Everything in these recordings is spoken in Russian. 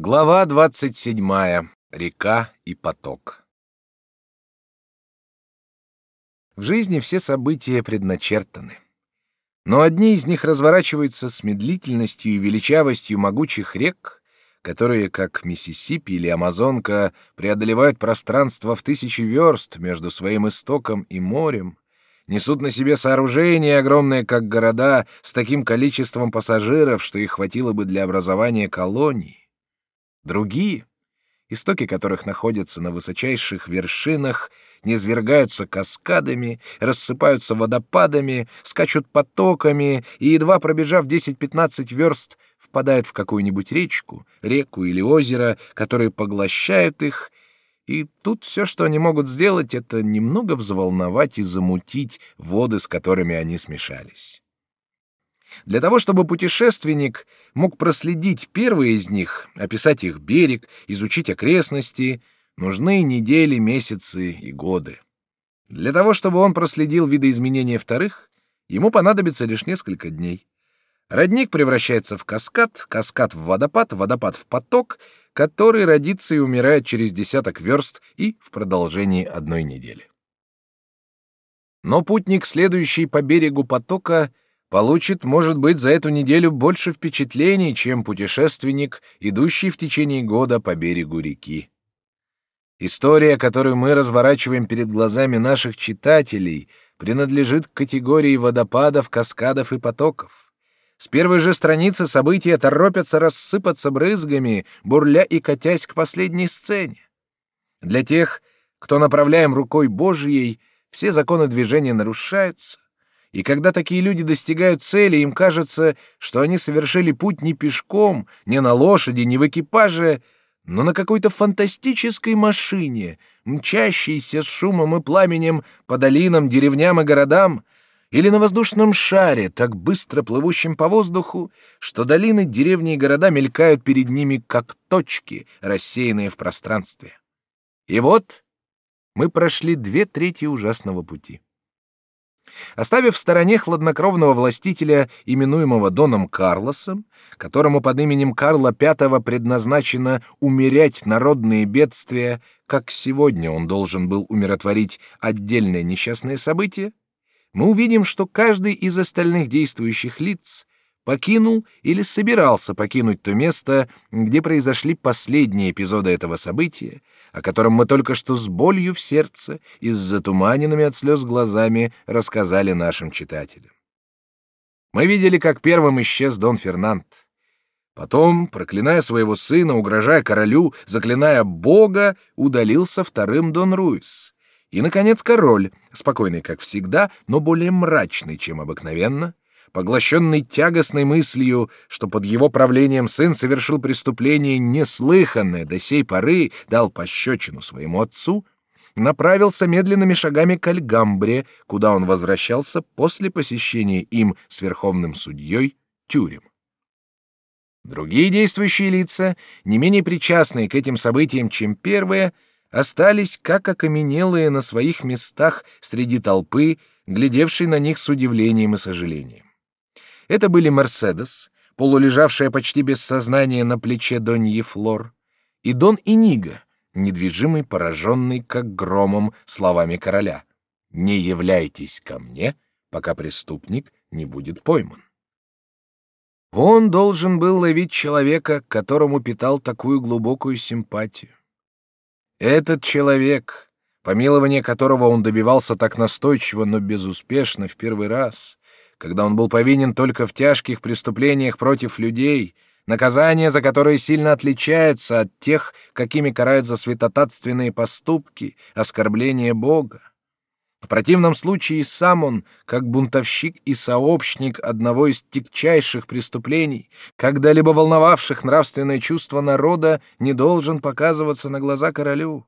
Глава двадцать седьмая. Река и поток. В жизни все события предначертаны. Но одни из них разворачиваются с медлительностью и величавостью могучих рек, которые, как Миссисипи или Амазонка, преодолевают пространство в тысячи верст между своим истоком и морем, несут на себе сооружения, огромные как города, с таким количеством пассажиров, что их хватило бы для образования колоний. Другие, истоки которых находятся на высочайших вершинах, низвергаются каскадами, рассыпаются водопадами, скачут потоками и, едва пробежав 10-15 верст, впадают в какую-нибудь речку, реку или озеро, которые поглощают их, и тут все, что они могут сделать, это немного взволновать и замутить воды, с которыми они смешались. Для того, чтобы путешественник мог проследить первые из них, описать их берег, изучить окрестности, нужны недели, месяцы и годы. Для того, чтобы он проследил видоизменения вторых, ему понадобится лишь несколько дней. Родник превращается в каскад, каскад в водопад, водопад в поток, который родится и умирает через десяток верст и в продолжении одной недели. Но путник, следующий по берегу потока, получит, может быть, за эту неделю больше впечатлений, чем путешественник, идущий в течение года по берегу реки. История, которую мы разворачиваем перед глазами наших читателей, принадлежит к категории водопадов, каскадов и потоков. С первой же страницы события торопятся рассыпаться брызгами, бурля и катясь к последней сцене. Для тех, кто направляем рукой Божьей, все законы движения нарушаются, и когда такие люди достигают цели, им кажется, что они совершили путь не пешком, не на лошади, не в экипаже, но на какой-то фантастической машине, мчащейся с шумом и пламенем по долинам, деревням и городам, или на воздушном шаре, так быстро плывущем по воздуху, что долины, деревни и города мелькают перед ними, как точки, рассеянные в пространстве. И вот мы прошли две трети ужасного пути. Оставив в стороне хладнокровного властителя, именуемого Доном Карлосом, которому под именем Карла V предназначено умерять народные бедствия, как сегодня он должен был умиротворить отдельное несчастное событие, мы увидим, что каждый из остальных действующих лиц покинул или собирался покинуть то место, где произошли последние эпизоды этого события, о котором мы только что с болью в сердце и с затуманенными от слез глазами рассказали нашим читателям. Мы видели, как первым исчез Дон Фернанд. Потом, проклиная своего сына, угрожая королю, заклиная Бога, удалился вторым Дон Руис. И, наконец, король, спокойный, как всегда, но более мрачный, чем обыкновенно, поглощенный тягостной мыслью, что под его правлением сын совершил преступление неслыханное до сей поры, дал пощечину своему отцу, направился медленными шагами к Альгамбре, куда он возвращался после посещения им с верховным судьей тюрем. Другие действующие лица, не менее причастные к этим событиям, чем первые, остались как окаменелые на своих местах среди толпы, глядевшей на них с удивлением и сожалением. Это были Мерседес, полулежавшая почти без сознания на плече Доньи Флор, и Дон Иниго, недвижимый, пораженный, как громом, словами короля. «Не являйтесь ко мне, пока преступник не будет пойман». Он должен был ловить человека, которому питал такую глубокую симпатию. Этот человек, помилование которого он добивался так настойчиво, но безуспешно в первый раз, когда он был повинен только в тяжких преступлениях против людей, наказания за которые сильно отличаются от тех, какими карают за святотатственные поступки, оскорбление Бога. В противном случае сам он, как бунтовщик и сообщник одного из тягчайших преступлений, когда-либо волновавших нравственное чувство народа, не должен показываться на глаза королю.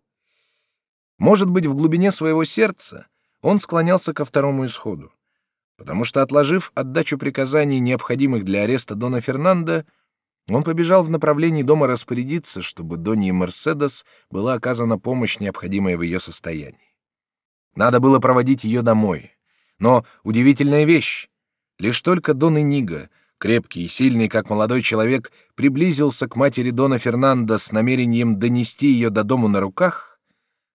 Может быть, в глубине своего сердца он склонялся ко второму исходу потому что, отложив отдачу приказаний, необходимых для ареста Дона Фернанда, он побежал в направлении дома распорядиться, чтобы Донье Мерседес была оказана помощь, необходимая в ее состоянии. Надо было проводить ее домой. Но удивительная вещь. Лишь только Дон Иниго, крепкий и сильный, как молодой человек, приблизился к матери Дона Фернандо с намерением донести ее до дому на руках,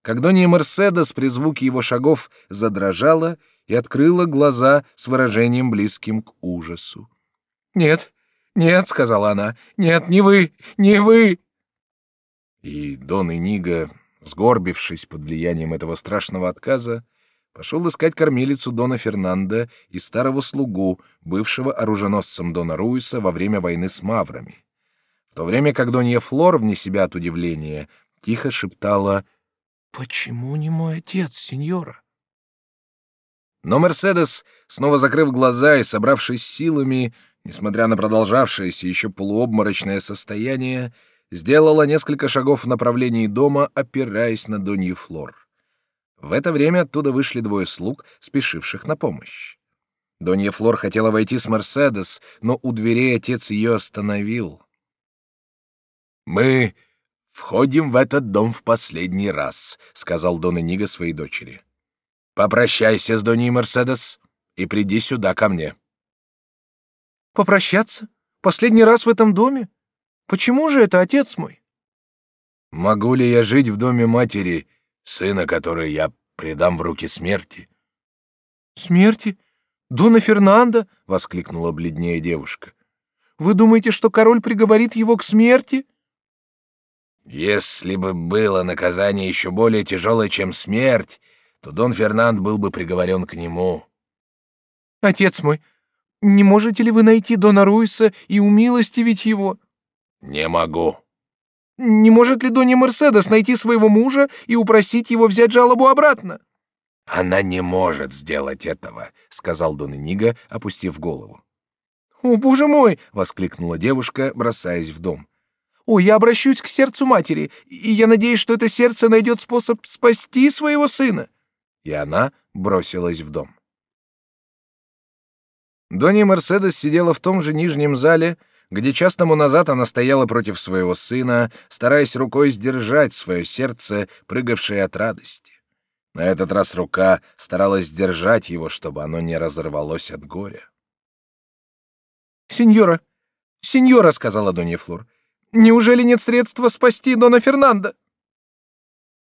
как Донья Мерседес при звуке его шагов задрожала и открыла глаза с выражением близким к ужасу. «Нет, нет», — сказала она, — «нет, не вы, не вы». И Дон Иниго, сгорбившись под влиянием этого страшного отказа, пошел искать кормилицу Дона Фернанда и старого слугу, бывшего оруженосцем Дона Руиса во время войны с маврами. В то время как Донья Флор, вне себя от удивления, тихо шептала «Почему не мой отец, сеньора?» Но Мерседес, снова закрыв глаза и собравшись силами, несмотря на продолжавшееся еще полуобморочное состояние, сделала несколько шагов в направлении дома, опираясь на Донью Флор. В это время оттуда вышли двое слуг, спешивших на помощь. Донья Флор хотела войти с Мерседес, но у дверей отец ее остановил. «Мы входим в этот дом в последний раз», — сказал Дон Эниго своей дочери. «Попрощайся с Доней Мерседес и приди сюда ко мне». «Попрощаться? Последний раз в этом доме? Почему же это, отец мой?» «Могу ли я жить в доме матери, сына, который я предам в руки смерти. Смерти? Дона Фернандо? воскликнула бледнее девушка. Вы думаете, что король приговорит его к смерти? Если бы было наказание еще более тяжелое, чем смерть, то Дон Фернанд был бы приговорен к нему. Отец мой, не можете ли вы найти Дона Руиса и умилостивить его? Не могу. Не может ли Донья Мерседес найти своего мужа и упросить его взять жалобу обратно? Она не может сделать этого, сказал Дон Нига, опустив голову. О, боже мой, воскликнула девушка, бросаясь в дом. О, я обращусь к сердцу матери, и я надеюсь, что это сердце найдет способ спасти своего сына. И она бросилась в дом. Донья Мерседес сидела в том же нижнем зале, где час тому назад она стояла против своего сына, стараясь рукой сдержать свое сердце, прыгавшее от радости. На этот раз рука старалась сдержать его, чтобы оно не разорвалось от горя. «Сеньора! Сеньора!» — сказала Донья Флор. «Неужели нет средства спасти Дона Фернандо?»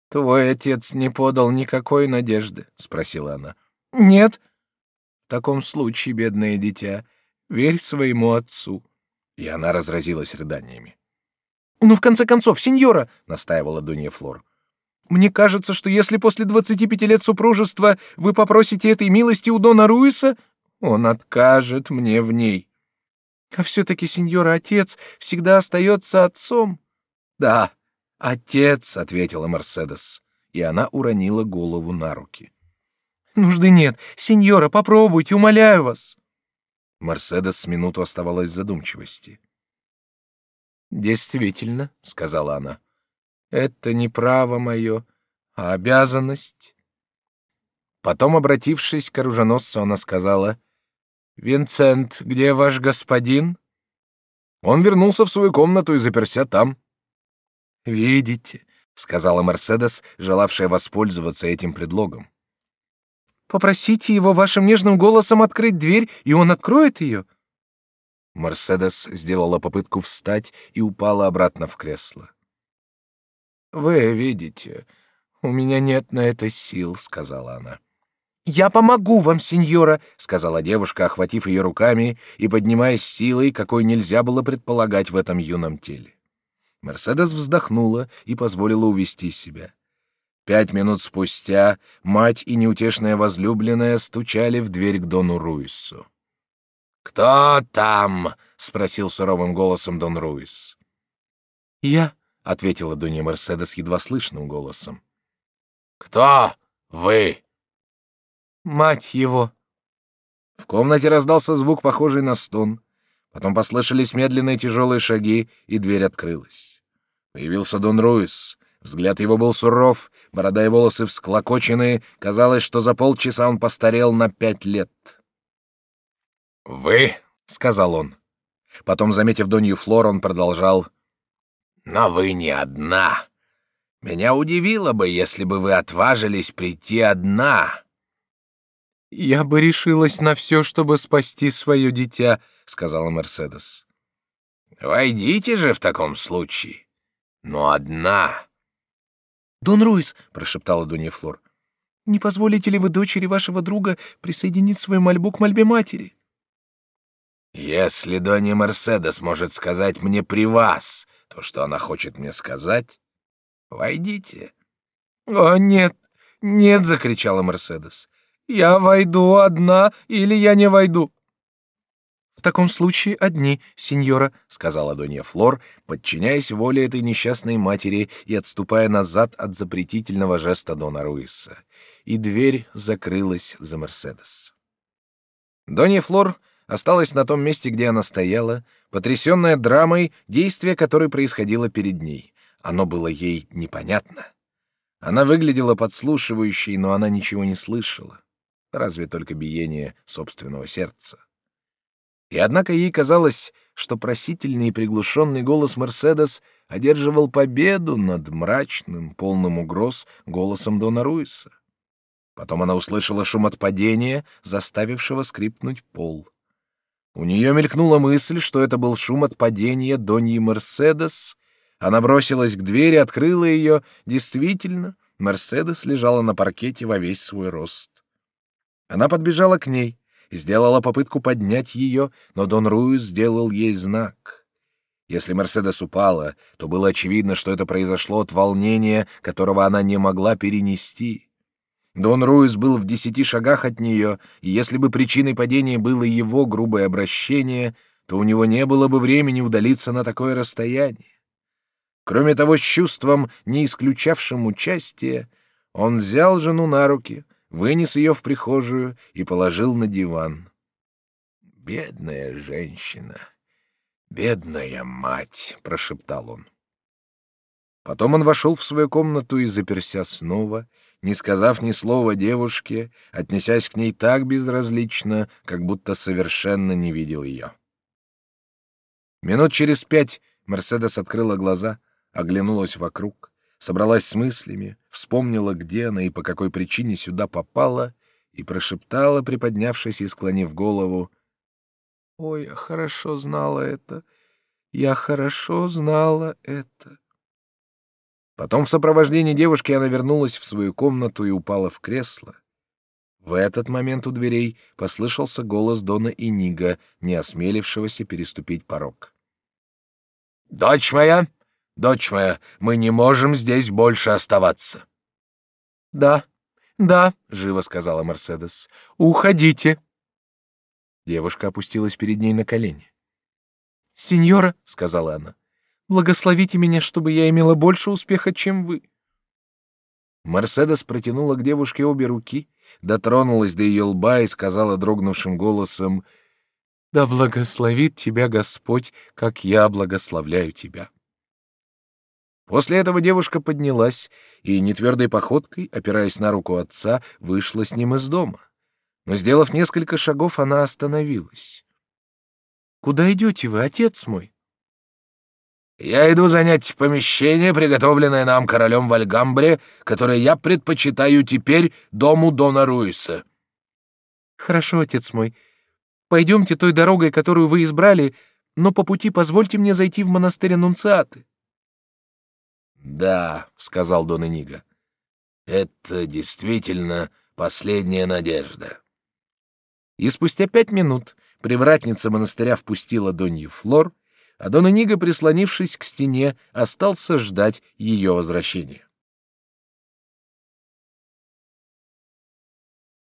«Твой отец не подал никакой надежды?» — спросила она. «Нет». «В таком случае, бедное дитя, верь своему отцу. И она разразилась рыданиями. «Ну, в конце концов, сеньора!» — настаивала Дунья Флор. «Мне кажется, что если после двадцати пяти лет супружества вы попросите этой милости у Дона Руиса, он откажет мне в ней. А все-таки, сеньора, отец всегда остается отцом». «Да, отец», — ответила Мерседес, и она уронила голову на руки. «Нужды нет. Сеньора, попробуйте, умоляю вас». Мерседес с минуту оставалась в задумчивости. «Действительно», — сказала она, — «это не право мое, а обязанность». Потом, обратившись к оруженосцу, она сказала, «Винцент, где ваш господин?» Он вернулся в свою комнату и заперся там. «Видите», — сказала Мерседес, желавшая воспользоваться этим предлогом. Попросите его вашим нежным голосом открыть дверь, и он откроет ее. Мерседес сделала попытку встать и упала обратно в кресло. Вы видите, у меня нет на это сил, сказала она. Я помогу вам, сеньора, сказала девушка, охватив ее руками и поднимаясь силой, какой нельзя было предполагать в этом юном теле. Мерседес вздохнула и позволила увести себя. Пять минут спустя мать и неутешная возлюбленная стучали в дверь к Дону Руису. «Кто там?» — спросил суровым голосом Дон Руис. «Я», — ответила Донья Мерседес едва слышным голосом. «Кто вы?» «Мать его». В комнате раздался звук, похожий на стон. Потом послышались медленные тяжелые шаги, и дверь открылась. Появился Дон Руис. Взгляд его был суров, борода и волосы всклокочены, казалось, что за полчаса он постарел на пять лет. «Вы?» — сказал он. Потом, заметив Донью Флор, он продолжал. «Но вы не одна. Меня удивило бы, если бы вы отважились прийти одна». Я бы решилась на все, чтобы спасти свое дитя, сказала Мерседес. Войдите же в таком случае. Но одна. Дон Руис, прошептала Донья Флор. Не позволите ли вы дочери вашего друга присоединить свою мольбу к мольбе матери? Если Донья Мерседес может сказать мне при вас то, что она хочет мне сказать, войдите. О, нет, нет, закричала Мерседес. Я войду одна или я не войду. В таком случае одни, сеньора, сказала Донья Флор, подчиняясь воле этой несчастной матери и отступая назад от запретительного жеста Дона Руиса. И дверь закрылась за Мерседес. Донья Флор осталась на том месте, где она стояла, потрясенная драмой, действия которой происходило перед ней. Оно было ей непонятно. Она выглядела подслушивающей, но она ничего не слышала разве только биение собственного сердца. И однако ей казалось, что просительный и приглушенный голос Мерседес одерживал победу над мрачным, полным угроз голосом Дона Руиса. Потом она услышала шум от падения, заставившего скрипнуть пол. У нее мелькнула мысль, что это был шум от падения Доньи Мерседес. Она бросилась к двери, открыла ее. Действительно, Мерседес лежала на паркете во весь свой рост. Она подбежала к ней, сделала попытку поднять ее, но Дон Руис сделал ей знак. Если Мерседес упала, то было очевидно, что это произошло от волнения, которого она не могла перенести. Дон Руис был в десяти шагах от нее, и если бы причиной падения было его грубое обращение, то у него не было бы времени удалиться на такое расстояние. Кроме того, с чувством, не исключавшим участия, он взял жену на руки, вынес ее в прихожую и положил на диван. «Бедная женщина! Бедная мать!» — прошептал он. Потом он вошел в свою комнату и заперся снова, не сказав ни слова девушке, отнесясь к ней так безразлично, как будто совершенно не видел ее. Минут через пять Мерседес открыла глаза, оглянулась вокруг собралась с мыслями, вспомнила, где она и по какой причине сюда попала, и прошептала, приподнявшись и склонив голову, «Ой, я хорошо знала это, я хорошо знала это». Потом в сопровождении девушки она вернулась в свою комнату и упала в кресло. В этот момент у дверей послышался голос Дона Инига, не осмелившегося переступить порог. «Дочь моя, Дочь моя, мы не можем здесь больше оставаться. Да, да, живо сказала Мерседес. Уходите. Девушка опустилась перед ней на колени. Сеньора, сказала она, благословите меня, чтобы я имела больше успеха, чем вы. Мерседес протянула к девушке обе руки, дотронулась до ее лба и сказала дрогнувшим голосом: "Да благословит тебя Господь, как я благословляю тебя". После этого девушка поднялась и нетвердой походкой, опираясь на руку отца, вышла с ним из дома. Но, сделав несколько шагов, она остановилась. «Куда идете вы, отец мой?» «Я иду занять помещение, приготовленное нам королем в Альгамбре, которое я предпочитаю теперь дому Дона Руиса». «Хорошо, отец мой. Пойдемте той дорогой, которую вы избрали, но по пути позвольте мне зайти в монастырь Аннунциаты». Да, сказал Дон Эниго. Это действительно последняя надежда. И спустя пять минут привратница монастыря впустила Донью Флор, а Дон Эниго, прислонившись к стене, остался ждать ее возвращения.